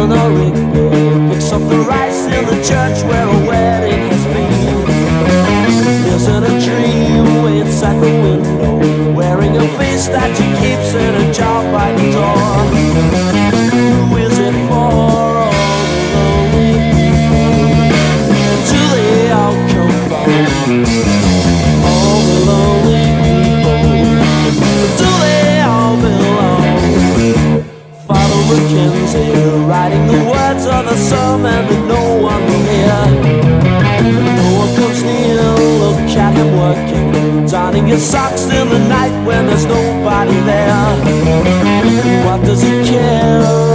Eleanor Rigby Picks up the rice in the church where a wedding has been. Lives in a dream way inside the window Wearing a face that she keeps in a jar by the door. Your socks in the night when there's nobody there. What does he care?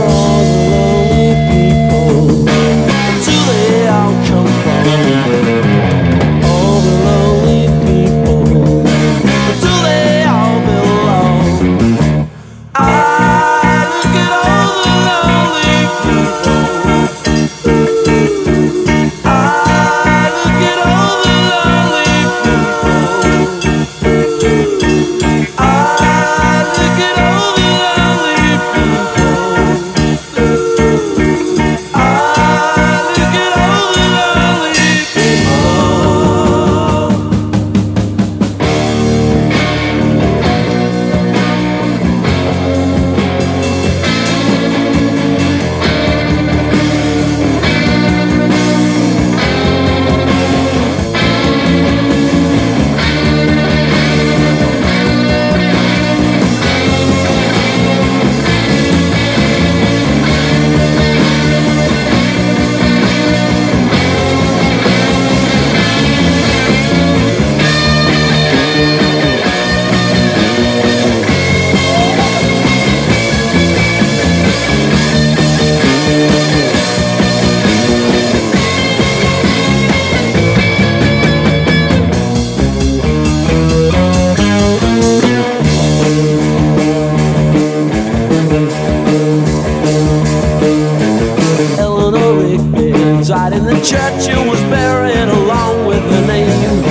Died in the church and was buried along with the name.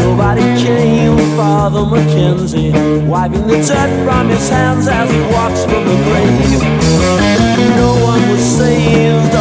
Nobody came, Father Mackenzie, wiping the dirt from his hands as he walks from the grave. No one was saved,